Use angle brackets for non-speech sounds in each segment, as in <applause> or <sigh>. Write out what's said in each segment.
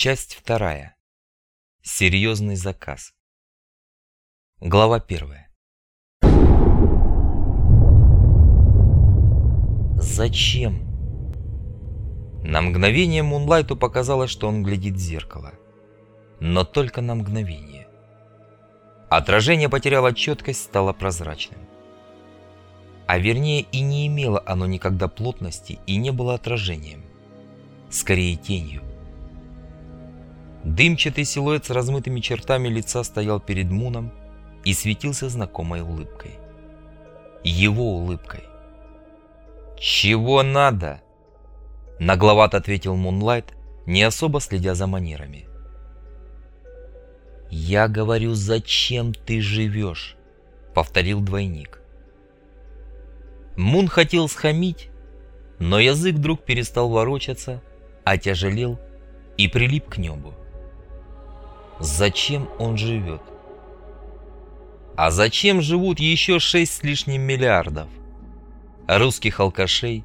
Часть вторая. Серьезный заказ. Глава первая. Зачем? На мгновение Мунлайту показалось, что он глядит в зеркало. Но только на мгновение. Отражение потеряло четкость, стало прозрачным. А вернее и не имело оно никогда плотности и не было отражением. Скорее тенью. Дымчатый силуэт с размытыми чертами лица стоял перед Муном и светился знакомой улыбкой. Его улыбкой. «Чего надо?» Нагловато ответил Мунлайт, не особо следя за манерами. «Я говорю, зачем ты живешь?» — повторил двойник. Мун хотел схамить, но язык вдруг перестал ворочаться, отяжелел и прилип к небу. Зачем он живет? А зачем живут еще шесть с лишним миллиардов? Русских алкашей,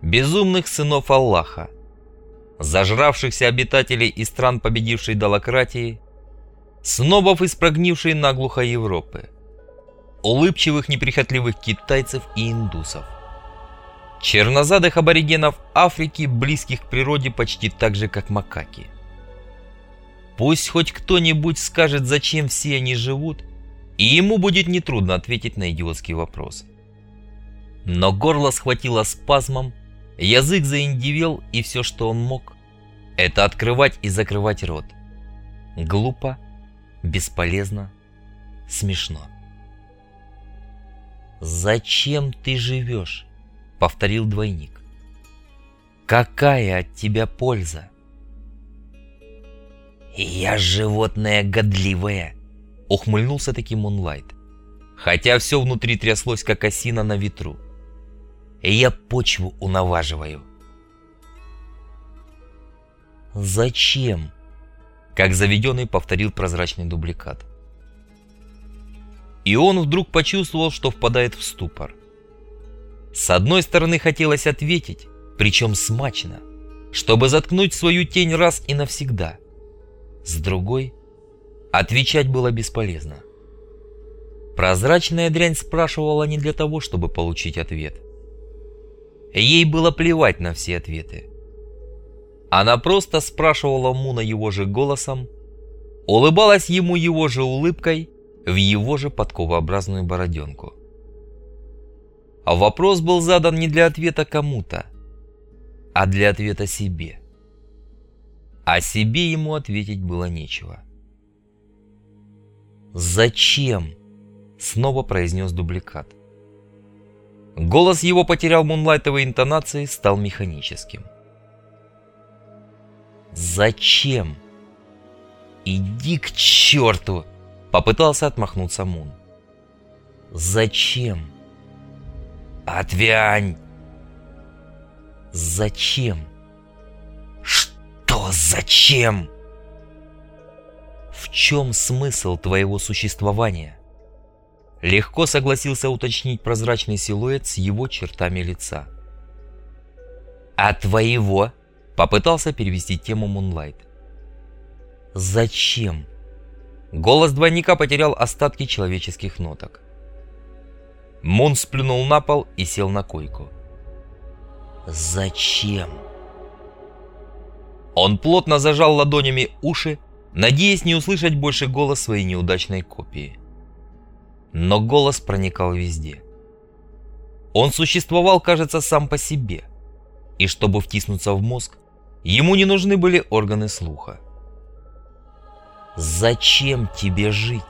безумных сынов Аллаха, зажравшихся обитателей из стран победившей долократии, снобов из прогнившей наглухо Европы, улыбчивых неприхотливых китайцев и индусов, чернозадых аборигенов Африки, близких к природе почти так же, как макаки. Пусть хоть кто-нибудь скажет, зачем все они живут, и ему будет нетрудно ответить на идиотский вопрос. Но горло схватило спазмом, язык заиндивел, и все, что он мог, это открывать и закрывать рот. Глупо, бесполезно, смешно. «Зачем ты живешь?» — повторил двойник. «Какая от тебя польза?» «Я животное годливое», — ухмыльнулся таки Мунлайт, хотя все внутри тряслось, как осина на ветру. «Я почву унаваживаю». «Зачем?» — как заведенный повторил прозрачный дубликат. И он вдруг почувствовал, что впадает в ступор. С одной стороны хотелось ответить, причем смачно, чтобы заткнуть свою тень раз и навсегда — с другой, отвечать было бесполезно. Прозрачная дрянь спрашивала не для того, чтобы получить ответ. Ей было плевать на все ответы. Она просто спрашивала Муна его же голосом, улыбалась ему его же улыбкой в его же подковообразную бороденку. А вопрос был задан не для ответа кому-то, а для ответа себе. А себе ему ответить было нечего. «Зачем?» — снова произнес дубликат. Голос его потерял мунлайтовые интонации, стал механическим. «Зачем?» «Иди к черту!» — попытался отмахнуться Мун. «Зачем?» «Отвянь!» «Зачем?» Зачем? В чем смысл твоего существования? Легко согласился уточнить прозрачный силуэт с его чертами лица. А твоего? Попытался перевести тему Мунлайт. Зачем? Голос двойника потерял остатки человеческих ноток. Мун сплюнул на пол и сел на койку. «Зачем?» Он плотно зажал ладонями уши, надеясь не услышать больше голос своей неудачной копии. Но голос проникал везде. Он существовал, кажется, сам по себе. И чтобы втиснуться в мозг, ему не нужны были органы слуха. «Зачем тебе жить?»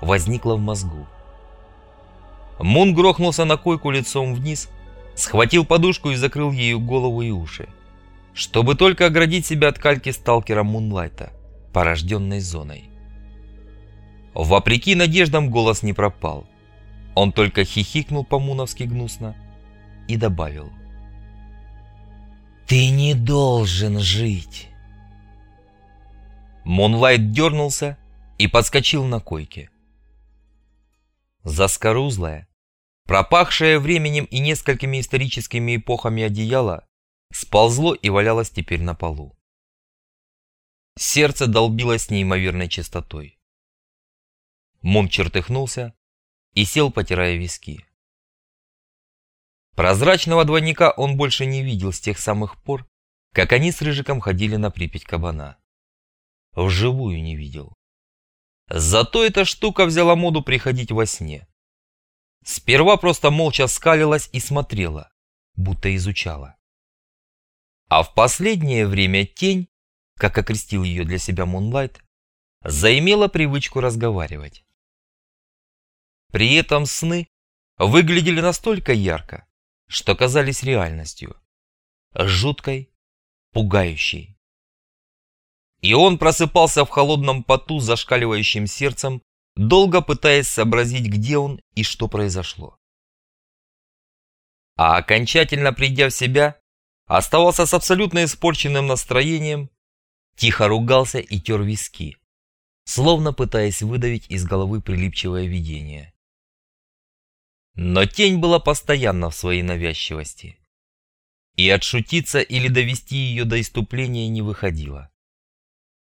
возникло в мозгу. Мун грохнулся на койку лицом вниз, схватил подушку и закрыл ею голову и уши чтобы только оградить себя от кальки сталкера Мунлайта, порожденной зоной. Вопреки надеждам голос не пропал. Он только хихикнул по-муновски гнусно и добавил. «Ты не должен жить!» Мунлайт дернулся и подскочил на койке. Заскорузлая, пропахшая временем и несколькими историческими эпохами одеяло, сползло и валялось теперь на полу. Сердце долбилось с неимоверной частотой. Мун чертыхнулся и сел, потирая виски. Прозрачного двойника он больше не видел с тех самых пор, как они с Рыжиком ходили на Припять кабана. Вживую не видел. Зато эта штука взяла моду приходить во сне. Сперва просто молча скалилась и смотрела, будто изучала. А в последнее время тень, как окрестил ее для себя Мунлайт, заимела привычку разговаривать. При этом сны выглядели настолько ярко, что казались реальностью. Жуткой, пугающей. И он просыпался в холодном поту с зашкаливающим сердцем, долго пытаясь сообразить, где он и что произошло. А окончательно придя в себя, оставался с абсолютно испорченным настроением, тихо ругался и тер виски, словно пытаясь выдавить из головы прилипчивое видение. Но тень была постоянно в своей навязчивости. И отшутиться или довести ее до иступления не выходило.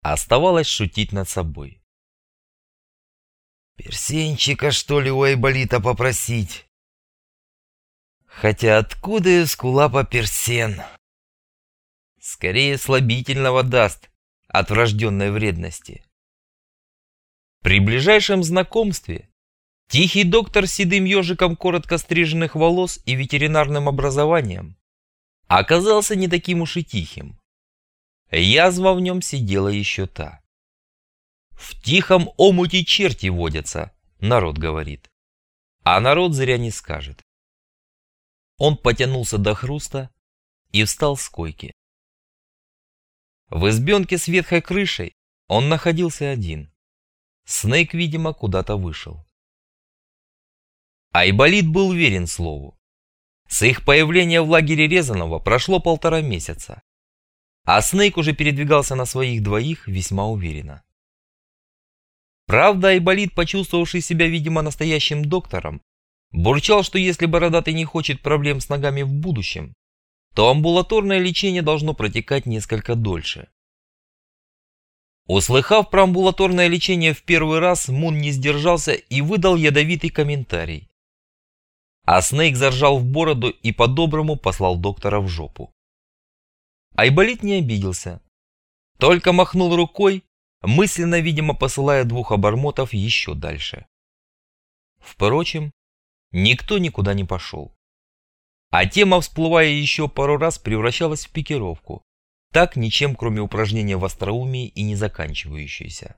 Оставалось шутить над собой. «Персенчика, что ли, у Айболита попросить?» «Хотя откуда из кулапа персен?» «Скорее слабительного даст от врожденной вредности». При ближайшем знакомстве Тихий доктор с седым ежиком коротко стриженных волос и ветеринарным образованием оказался не таким уж и тихим. Язва в нем сидела еще та. В тихом омуте черти водятся, народ говорит. А народ зря не скажет. Он потянулся до хруста и встал с койки. В избенке с ветхой крышей он находился один. Снейк, видимо, куда-то вышел. Айболит был уверен слову. С их появления в лагере Резанова прошло полтора месяца, а Снейк уже передвигался на своих двоих весьма уверенно. Правда, Айболит, почувствовавший себя, видимо, настоящим доктором, бурчал, что если Бородатый не хочет проблем с ногами в будущем, то амбулаторное лечение должно протекать несколько дольше. Услыхав про амбулаторное лечение в первый раз, Мун не сдержался и выдал ядовитый комментарий. А Снейк заржал в бороду и по-доброму послал доктора в жопу. Айболит не обиделся. Только махнул рукой, мысленно, видимо, посылая двух обормотов еще дальше. Впрочем, никто никуда не пошел. А тема, всплывая еще пару раз, превращалась в пикировку, так ничем, кроме упражнения в остроумии и не заканчивающейся.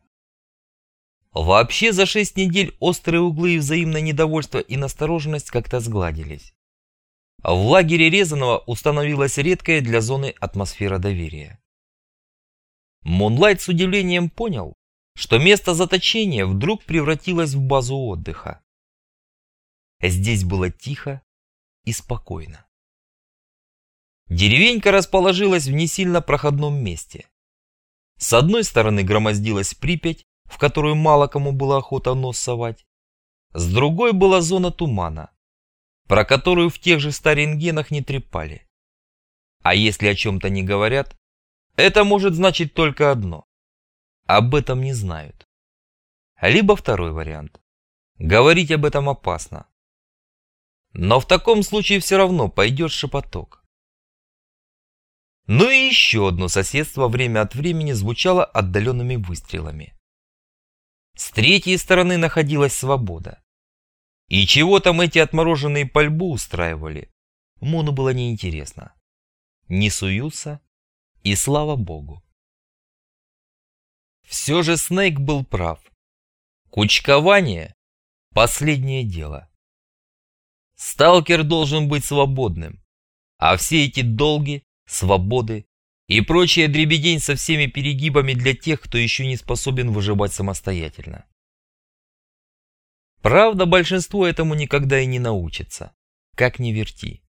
Вообще за шесть недель острые углы и взаимное недовольство и настороженность как-то сгладились. В лагере Резанова установилась редкая для зоны атмосфера доверия. Мунлайт с удивлением понял, что место заточения вдруг превратилось в базу отдыха. Здесь было тихо и спокойно. Деревенька расположилась в не сильно проходном месте. С одной стороны громоздилась Припять, в которую мало кому было охота нос совать. С другой была зона тумана, про которую в тех же старингенах не трепали. А если о чем-то не говорят, это может значить только одно. Об этом не знают. Либо второй вариант. Говорить об этом опасно. Но в таком случае все равно пойдет шепоток. Ну и еще одно соседство время от времени звучало отдаленными выстрелами. С третьей стороны находилась свобода. И чего там эти отмороженные пальбу устраивали, Мону было неинтересно. Не суются, и слава богу. Все же Снейк был прав. Кучкование – последнее дело. Сталкер должен быть свободным, а все эти долги, свободы и прочая дребедень со всеми перегибами для тех, кто еще не способен выживать самостоятельно. Правда, большинство этому никогда и не научится, как ни верти.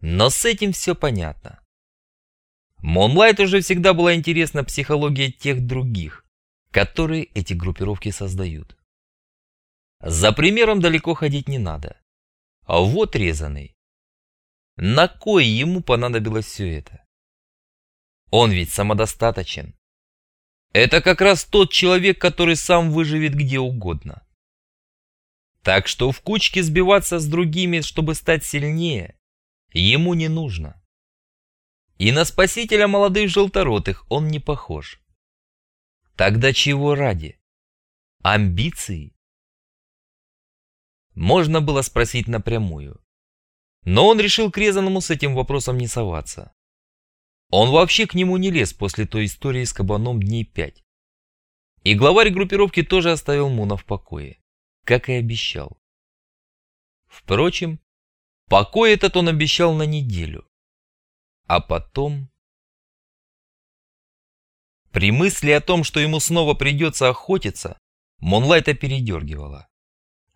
Но с этим все понятно. Монлайт уже всегда была интересна психология тех других, которые эти группировки создают. За примером далеко ходить не надо. А вот резаный. На кой ему понадобилось все это? Он ведь самодостаточен. Это как раз тот человек, который сам выживет где угодно. Так что в кучке сбиваться с другими, чтобы стать сильнее, ему не нужно. И на спасителя молодых желторотых он не похож. Тогда чего ради? Амбиции? Можно было спросить напрямую. Но он решил к Резаному с этим вопросом не соваться. Он вообще к нему не лез после той истории с кабаном дней пять. И главарь группировки тоже оставил Муна в покое, как и обещал. Впрочем, покой этот он обещал на неделю. А потом... При мысли о том, что ему снова придется охотиться, Монлайта передергивала.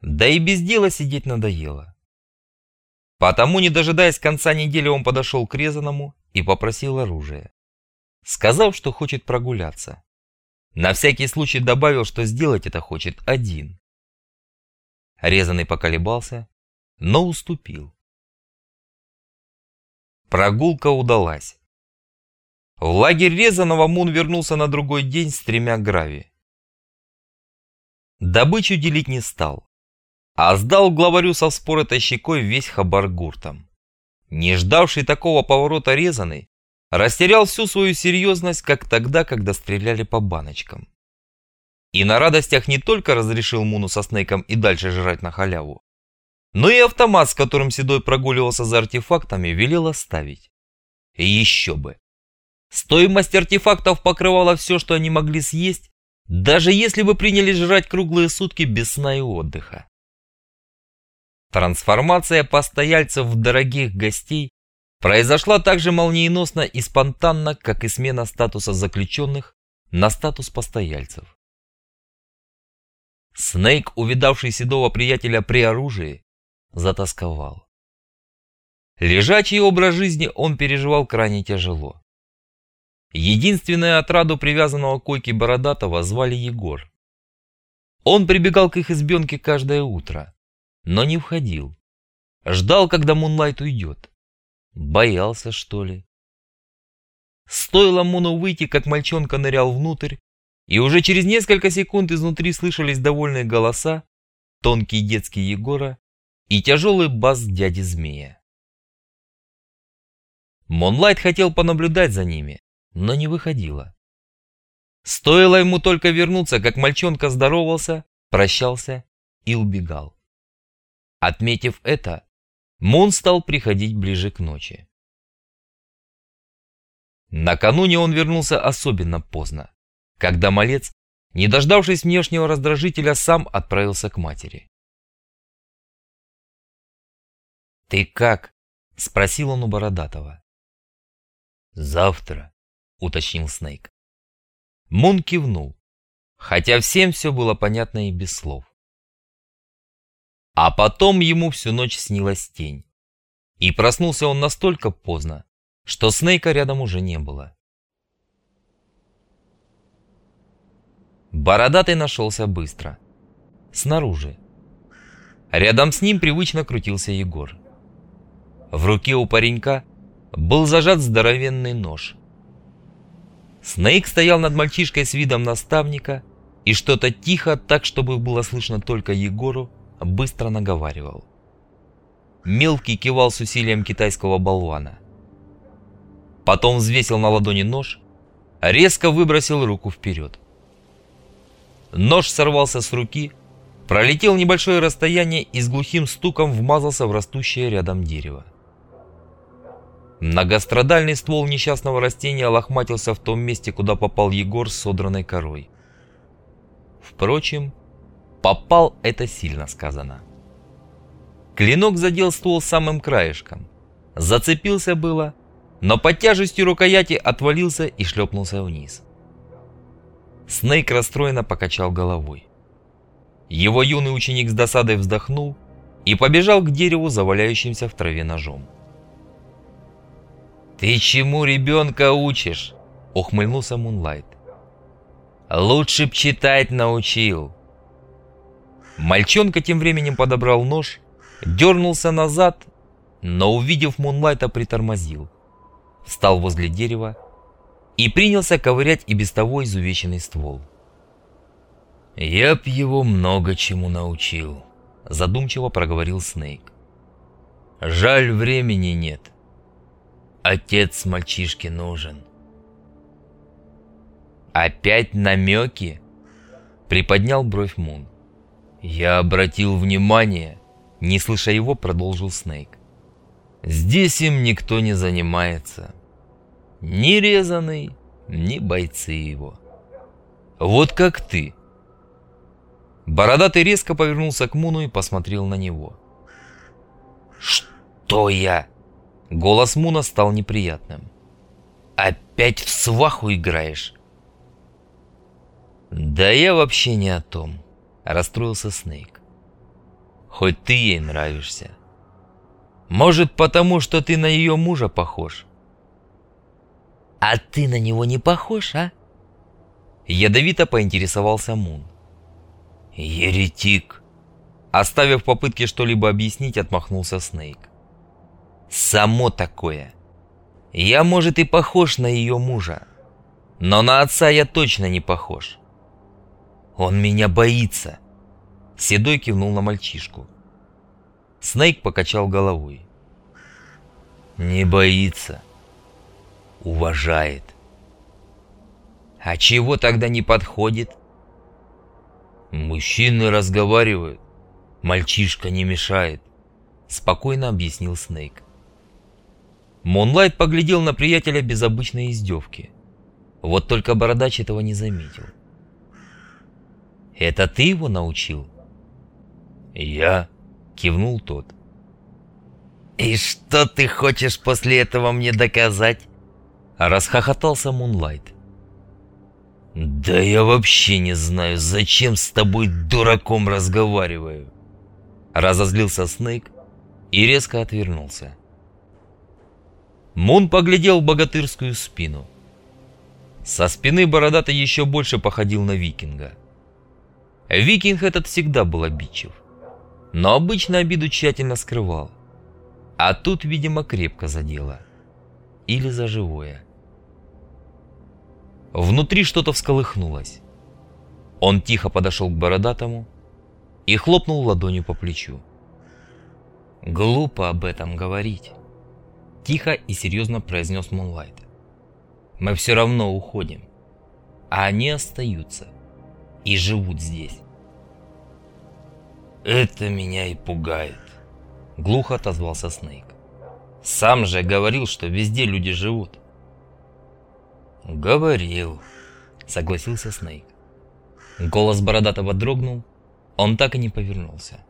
Да и без дела сидеть надоело. Потому, не дожидаясь конца недели, он подошел к резаному и попросил оружие. Сказал, что хочет прогуляться. На всякий случай добавил, что сделать это хочет один. Резанный поколебался, но уступил. Прогулка удалась. В лагерь резаного Мун вернулся на другой день с тремя грави. Добычу делить не стал а сдал главарю со споротой щекой весь хабар гуртом. Не ждавший такого поворота резаный, растерял всю свою серьезность, как тогда, когда стреляли по баночкам. И на радостях не только разрешил Муну со Снейком и дальше жрать на халяву, но и автомат, с которым Седой прогуливался за артефактами, велел оставить. И еще бы. Стоимость артефактов покрывала все, что они могли съесть, даже если бы принялись жрать круглые сутки без сна и отдыха. Трансформация постояльцев в дорогих гостей произошла так же молниеносно и спонтанно, как и смена статуса заключенных на статус постояльцев. Снейк, увидавший седого приятеля при оружии, затасковал. Лежачий образ жизни он переживал крайне тяжело. Единственное отраду привязанного к койке Бородатого звали Егор. Он прибегал к их избенке каждое утро но не входил. Ждал, когда Мунлайт уйдет. Боялся, что ли? Стоило Муну выйти, как мальчонка нырял внутрь, и уже через несколько секунд изнутри слышались довольные голоса, тонкий детский Егора и тяжелый бас дяди Змея. Монлайт хотел понаблюдать за ними, но не выходило. Стоило ему только вернуться, как мальчонка здоровался, прощался и убегал. Отметив это, Мун стал приходить ближе к ночи. Накануне он вернулся особенно поздно, когда малец, не дождавшись внешнего раздражителя, сам отправился к матери. «Ты как?» — спросил он у Бородатого. «Завтра», — уточнил Снейк. Мун кивнул, хотя всем все было понятно и без слов. А потом ему всю ночь снилась тень. И проснулся он настолько поздно, что Снейка рядом уже не было. Бородатый нашелся быстро. Снаружи. Рядом с ним привычно крутился Егор. В руке у паренька был зажат здоровенный нож. Снейк стоял над мальчишкой с видом наставника и что-то тихо, так чтобы было слышно только Егору, быстро наговаривал. Мелкий кивал с усилием китайского болвана. Потом взвесил на ладони нож, резко выбросил руку вперед. Нож сорвался с руки, пролетел небольшое расстояние и с глухим стуком вмазался в растущее рядом дерево. Многострадальный ствол несчастного растения лохматился в том месте, куда попал Егор с содранной корой. Впрочем, Попал – это сильно сказано. Клинок задел ствол самым краешком. Зацепился было, но под тяжестью рукояти отвалился и шлепнулся вниз. Снейк расстроенно покачал головой. Его юный ученик с досадой вздохнул и побежал к дереву, заваляющимся в траве ножом. «Ты чему ребенка учишь?» — ухмыльнулся Мунлайт. «Лучше б читать научил». Мальчонка тем временем подобрал нож, дернулся назад, но, увидев Мунлайта, притормозил. Встал возле дерева и принялся ковырять и без того изувеченный ствол. «Я б его много чему научил», — задумчиво проговорил Снейк. «Жаль, времени нет. Отец мальчишки нужен». «Опять намеки?» — приподнял бровь Мун. «Я обратил внимание», — не слыша его, продолжил Снейк. «Здесь им никто не занимается. Ни резаный, ни бойцы его. Вот как ты». Бородатый резко повернулся к Муну и посмотрел на него. «Что я?» Голос Муна стал неприятным. «Опять в сваху играешь?» «Да я вообще не о том», — расстроился Снейк. «Хоть ты ей нравишься. Может, потому что ты на ее мужа похож?» «А ты на него не похож, а?» Ядовито поинтересовался Мун. «Еретик!» Оставив попытки что-либо объяснить, отмахнулся Снейк. «Само такое. Я, может, и похож на ее мужа, но на отца я точно не похож. Он меня боится!» Седой кивнул на мальчишку. Снейк покачал головой. «Не боится. Уважает». «А чего тогда не подходит?» «Мужчины разговаривают. Мальчишка не мешает», — спокойно объяснил Снейк. Монлайт поглядел на приятеля без обычной издевки. Вот только Бородач этого не заметил. «Это ты его научил?» «Я?» — кивнул тот. «И что ты хочешь после этого мне доказать?» Расхохотался Мунлайт. «Да я вообще не знаю, зачем с тобой дураком разговариваю!» Разозлился Снейк и резко отвернулся. Мун поглядел в богатырскую спину. Со спины бородатый еще больше походил на викинга. Викинг этот всегда был обидчив, но обычно обиду тщательно скрывал. А тут, видимо, крепко задело. Или за живое. Внутри что-то всколыхнулось. Он тихо подошел к бородатому и хлопнул ладонью по плечу. «Глупо об этом говорить», — тихо и серьезно произнес Мунлайт. «Мы все равно уходим, а они остаются» и живут здесь. «Это меня и пугает», — глухо отозвался Снейк. «Сам же говорил, что везде люди живут». «Говорил», — согласился Снейк. Голос Бородатого дрогнул, он так и не повернулся.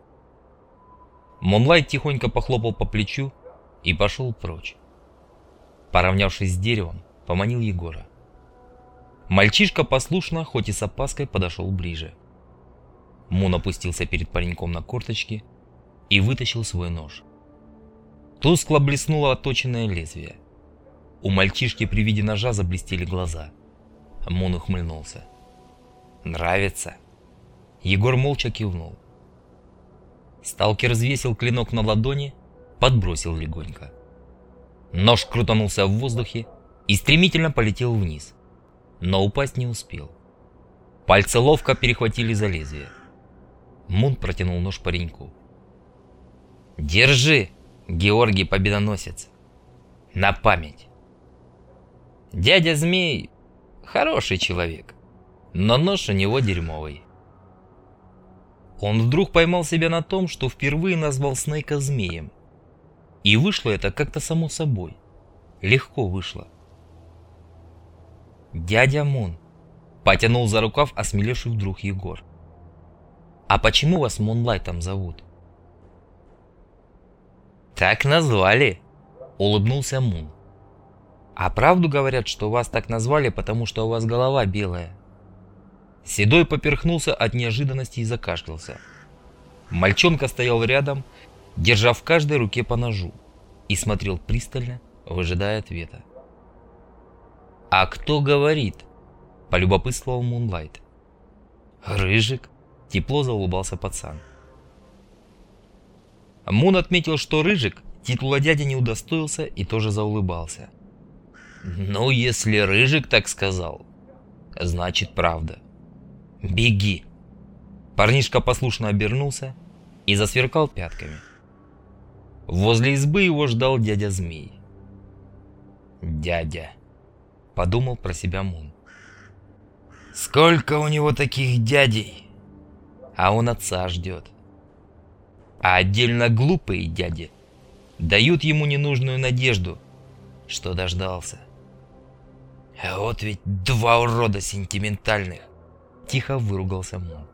Монлайт тихонько похлопал по плечу и пошел прочь. Поравнявшись с деревом, поманил Егора. Мальчишка послушно, хоть и с опаской, подошел ближе. Мун опустился перед пареньком на корточки и вытащил свой нож. Тускло блеснуло отточенное лезвие. У мальчишки при виде ножа заблестели глаза. Мун ухмыльнулся. «Нравится?» Егор молча кивнул. Сталкер взвесил клинок на ладони, подбросил легонько. Нож крутанулся в воздухе и стремительно полетел вниз но упасть не успел. Пальцы ловко перехватили за лезвие. Мун протянул нож пареньку. «Держи, Георгий Победоносец! На память!» Дядя Змей хороший человек, но нож у него дерьмовый. Он вдруг поймал себя на том, что впервые назвал Снейка змеем. И вышло это как-то само собой. Легко вышло. «Дядя Мун!» — потянул за рукав осмелевший вдруг Егор. «А почему вас Мунлайтом зовут?» «Так назвали!» — улыбнулся Мун. «А правду говорят, что вас так назвали, потому что у вас голова белая?» Седой поперхнулся от неожиданности и закашлялся. Мальчонка стоял рядом, держа в каждой руке по ножу, и смотрел пристально, выжидая ответа. «А кто говорит?» – полюбопытствовал Мунлайт. «Рыжик», – тепло заулыбался пацан. Мун отметил, что Рыжик титула дяди не удостоился и тоже заулыбался. Ну, если Рыжик так сказал, значит правда. Беги. Парнишка послушно обернулся и засверкал пятками. Возле избы его ждал дядя Змей. «Дядя», — подумал про себя Мун. «Сколько у него таких дядей?» А он отца ждет. А отдельно глупые дяди дают ему ненужную надежду, что дождался. А вот ведь два урода сентиментальных. Тихо выругался Мун.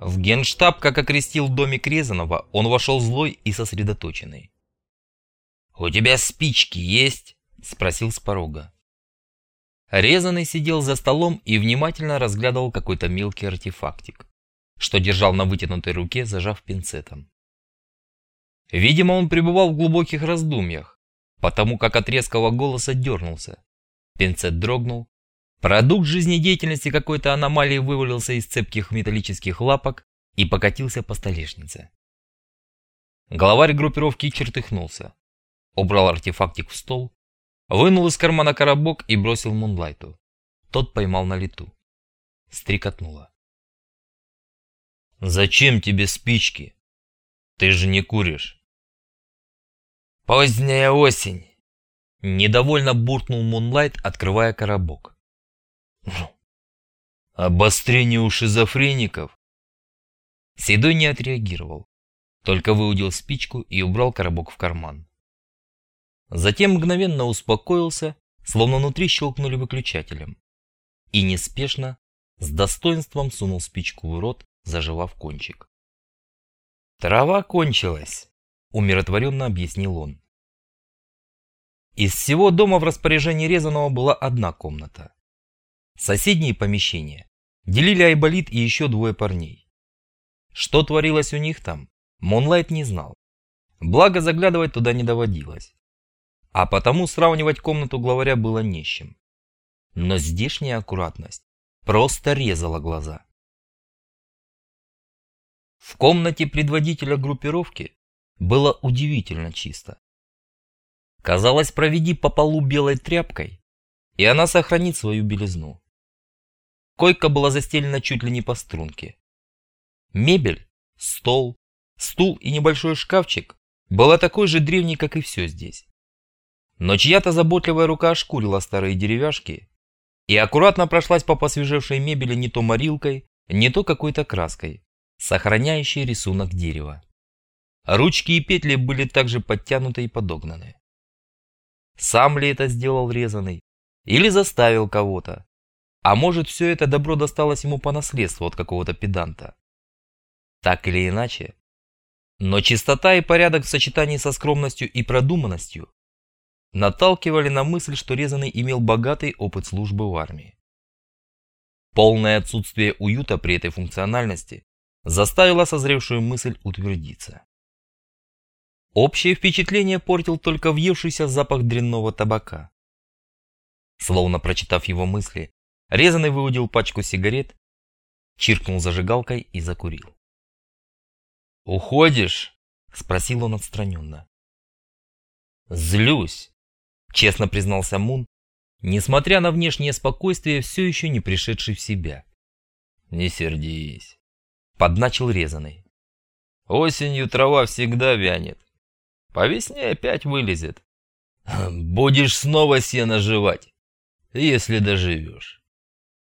В генштаб, как окрестил домик Резанова, он вошел злой и сосредоточенный. «У тебя спички есть?» — спросил с порога. Резанный сидел за столом и внимательно разглядывал какой-то мелкий артефактик, что держал на вытянутой руке, зажав пинцетом. Видимо, он пребывал в глубоких раздумьях, потому как от резкого голоса дернулся. Пинцет дрогнул. Продукт жизнедеятельности какой-то аномалии вывалился из цепких металлических лапок и покатился по столешнице. Главарь группировки чертыхнулся, убрал артефактик в стол, вынул из кармана коробок и бросил Мунлайту. Тот поймал на лету. Стрекотнуло. «Зачем тебе спички? Ты же не куришь». «Поздняя осень!» Недовольно буркнул Мунлайт, открывая коробок. «Обострение у шизофреников?» Седой не отреагировал, только выудил спичку и убрал коробок в карман. Затем мгновенно успокоился, словно внутри щелкнули выключателем. И неспешно, с достоинством сунул спичку в рот, заживав кончик. «Трава кончилась!» умиротворенно объяснил он. Из всего дома в распоряжении Резаного была одна комната. Соседние помещения делили Айболит и еще двое парней. Что творилось у них там, Монлайт не знал. Благо заглядывать туда не доводилось. А потому сравнивать комнату главаря было не с чем. Но здешняя аккуратность просто резала глаза. В комнате предводителя группировки было удивительно чисто. Казалось, проведи по полу белой тряпкой, и она сохранит свою белизну. Койка была застелена чуть ли не по струнке. Мебель, стол, стул и небольшой шкафчик была такой же древней, как и все здесь. Но чья-то заботливая рука ошкурила старые деревяшки и аккуратно прошлась по посвежевшей мебели не то морилкой, не то какой-то краской, сохраняющей рисунок дерева. Ручки и петли были также подтянуты и подогнаны. Сам ли это сделал резаный? Или заставил кого-то? А может, все это добро досталось ему по наследству от какого-то педанта? Так или иначе. Но чистота и порядок в сочетании со скромностью и продуманностью наталкивали на мысль, что резаный имел богатый опыт службы в армии. Полное отсутствие уюта при этой функциональности заставило созревшую мысль утвердиться. Общее впечатление портил только въевшийся запах дрянного табака. Словно прочитав его мысли, резаный выудил пачку сигарет, чиркнул зажигалкой и закурил. «Уходишь?» – спросил он отстраненно. «Злюсь», – честно признался Мун, несмотря на внешнее спокойствие, все еще не пришедший в себя. «Не сердись», – подначил резаный. «Осенью трава всегда вянет. По весне опять вылезет. <laughs> Будешь снова сено жевать, если доживешь.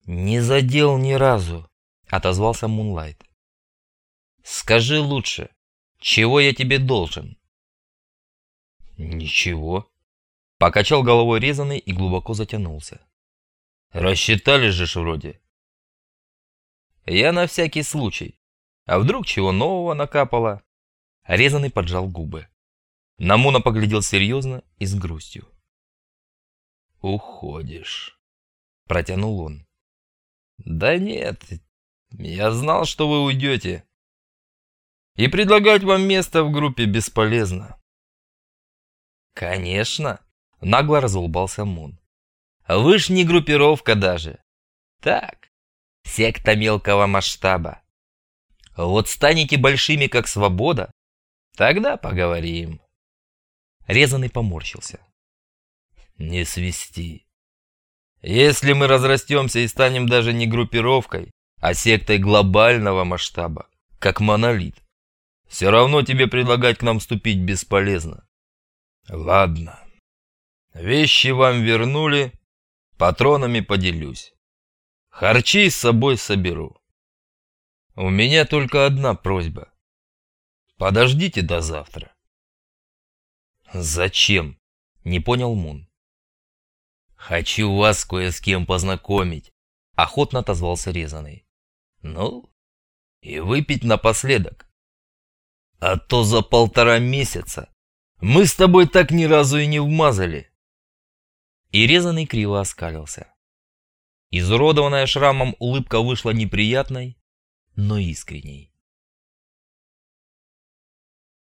Не задел ни разу, отозвался Мунлайт. Скажи лучше, чего я тебе должен? Ничего. Покачал головой резаный и глубоко затянулся. Рассчитали же ж вроде. Я на всякий случай. А вдруг чего нового накапало? Резаный поджал губы. Намуна поглядел серьезно и с грустью. «Уходишь», — протянул он. «Да нет, я знал, что вы уйдете. И предлагать вам место в группе бесполезно». «Конечно», — нагло разулыбался Мун. «Вы ж не группировка даже. Так, секта мелкого масштаба. Вот станете большими, как свобода, тогда поговорим». Резанный поморщился. Не свисти. Если мы разрастемся и станем даже не группировкой, а сектой глобального масштаба, как монолит, все равно тебе предлагать к нам вступить бесполезно. Ладно. Вещи вам вернули, патронами поделюсь. Харчи с собой соберу. У меня только одна просьба. Подождите до завтра. Зачем? Не понял Мун. Хочу вас кое с кем познакомить, охотно отозвался резаный. Ну, и выпить напоследок. А то за полтора месяца мы с тобой так ни разу и не вмазали. И резаный криво оскалился. Изуродованная шрамом улыбка вышла неприятной, но искренней.